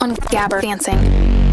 On gabber dancing.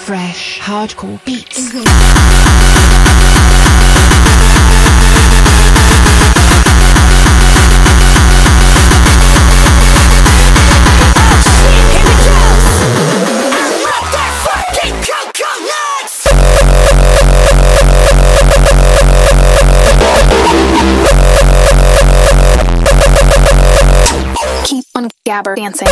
Fresh, hardcore beats. Gabber dancing.